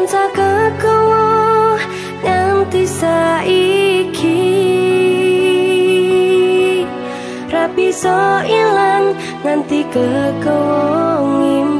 tansah kekowo nganti saiki. Rapi so ilang nganti kekowo ngimpi